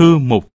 Thư mục.